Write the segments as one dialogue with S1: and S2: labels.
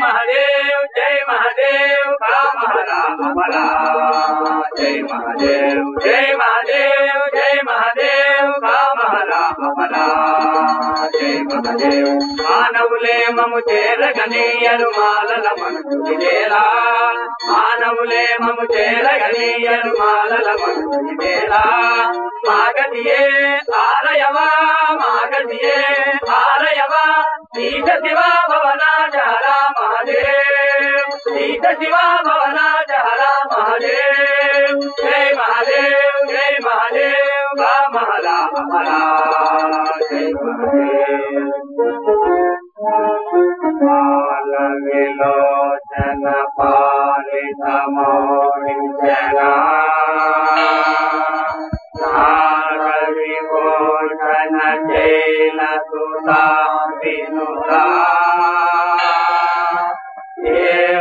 S1: महादेव जय महादेव राम राम बला जय महादेव जय महादेव जय महादेव राम राम बला జయ మహదేవ్ మానవులే మము చేరగనీయను మాలల మనసు విజేలా మానవులే మము చేరగనీయను మాలల మనసు విజేలా మాగతియే ఆలయవా మాగతియే ఆలయవా సీత శివా భవనాచార మహాదేవ్. సీత శివా భవనాచార మహాదేవ్. జై మహాదేవ్ జై మహాదేవ్గా మహలా మహలా జై మహాదేవ్.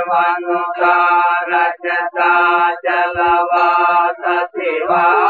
S1: वनुता रचता जलवात शिवा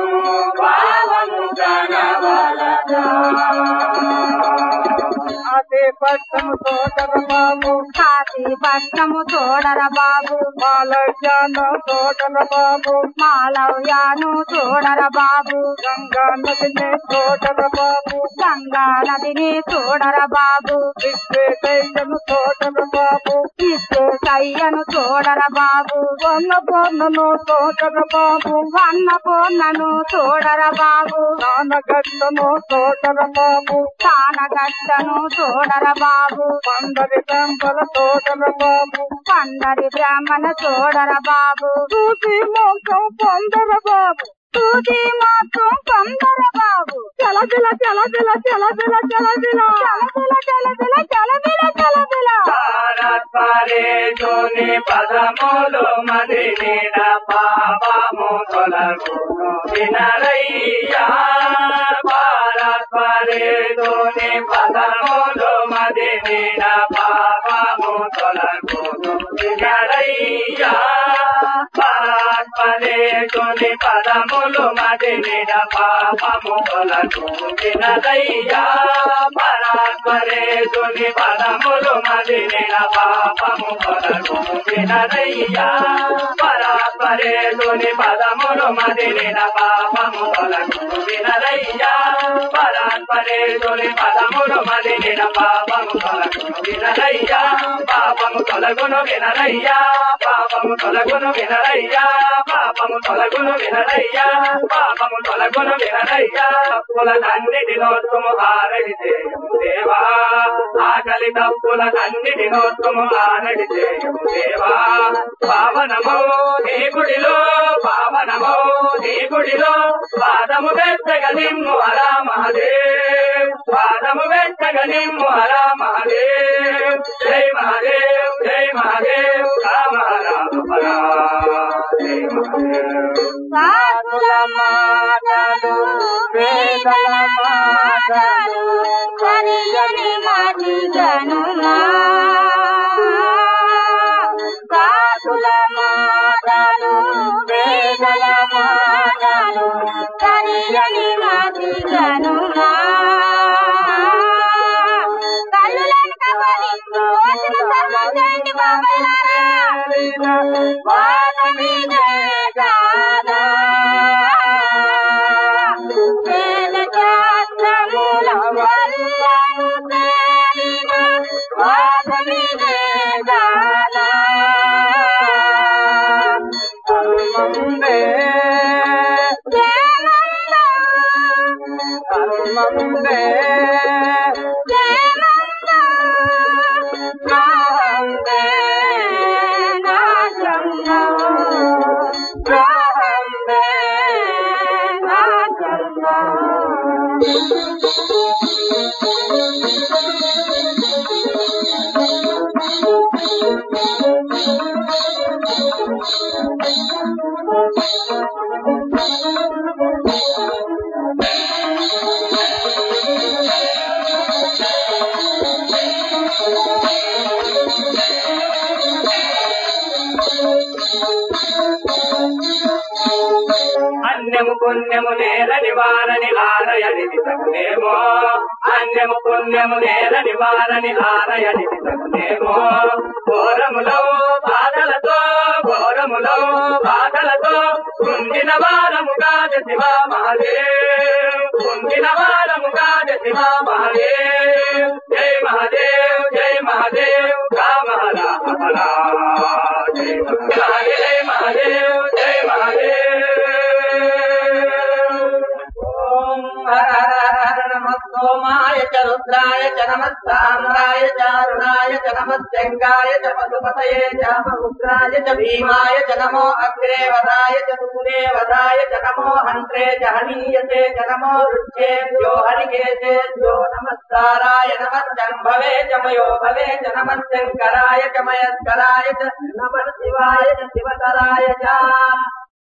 S2: అదే పట్టము తోటర బాబు.
S3: కాశీ పట్నము చూడర బాబు.
S2: మాలజ్ఞాన తోటర బాబు.
S3: మాలవ్యాను చూడర బాబు.
S2: గంగా నదిని తోటర బాబు.
S3: గంగా నదిని చూడర బాబు.
S2: విశ్వేశయ్యను తోటర బాబు.
S3: సయ్యను చూడర బాబు.
S2: బొమ్మ పొన్నను తోటర బాబు.
S3: వన్న పొన్నను చూడర బాబు.
S2: నానగట్టను తోటర బాబు.
S3: తానగట్టను చూడర బాబు.
S2: పండరి బ్రహ్మల తోటర బాబు.
S3: పండరి బ్రాహ్మణ చూడర బాబు.
S2: చూసి మోసం పొందర బాబు.
S3: తూది మాత్రం కొందర బాబు
S2: చలదిల చలదిల చలదిల చలదిల
S3: చలబిల చలబిల చలబిల చలబిల
S1: భారత్పరేశుని పదములు మది నీడ పాపము తొలగును వినరయ్యా భారత్పరేశుని పదములు మది నీడ పాపము తొలగును వినరయ్యా భారత్పరేశుని పదములు మదిమిన పాపము తొలగును వినరయ్యా పరాత్పరేశుని పదములు మదిమిన పాపము కొరకు వినదయ్యా పరాత్పరేశుని పదములు మదిమిన పాపము కొరకు వినదయ్యా పరాత్పరేశుని పదములు మదిమిన పాపము కొరకు వినదయ్యా పాపము తొలగును వినరయ్యా పాపము తొలగును వినరయ్యా పాపము తొలగును వినరయ్యా పాపము తొలగును వినదయ్యా. తప్పులన్నిటి నోత్తుము హారడి దేవా ఆకలి తప్పుల కన్నిటి నోత్తుము ఆనడి దేవా. పావనమో నీ గుడిలో పావనమో నీ గుడిలో పాదము పెట్టగ నిమ్ము హరా మహాదేవ్. పాదము పెట్టగ నిమ్ము హరా మహాదేవ్. జై మహదేవ్ జై మహదేవ్ రామ రామ
S3: సాధుల మాటలు వేదల మాటలు కరియని మాటి గనుమా సాధుల మాటలు వేదల మాటలు కరియని mong bé bé mong ta ta hằng bé na chẳng na ta hằng bé na chẳng
S2: na Thank you.
S1: అన్యము పుణ్యము నేరని వారని ఆరయని తగునేమో అన్యము పుణ్యము నేరని వారని ఆరయని తగునేమో ఘోరములో బాధలతో ఘోరములో బాధలతో కుండిన వారముగా శివ మహాదేవ్. వారము వారముగా శివ మహాదేవ్. सोमाय च रुद्राय च नमस्ताम्राय च अरुणाय च नमस्जङ्गाय च पशुपतये च समुद्राय च भीमाय च नमो अग्रे वधाय च दूरे वधाय च नमो हन्त्रे च हनीयते च नमो वृक्षेभ्यो हरिकेशेभ्यो नमस्काराय नमस्जम्भवे च मयोभवे च नमस्शङ्कराय च मयस्कराय च नमः शिवाय च शिवतराय च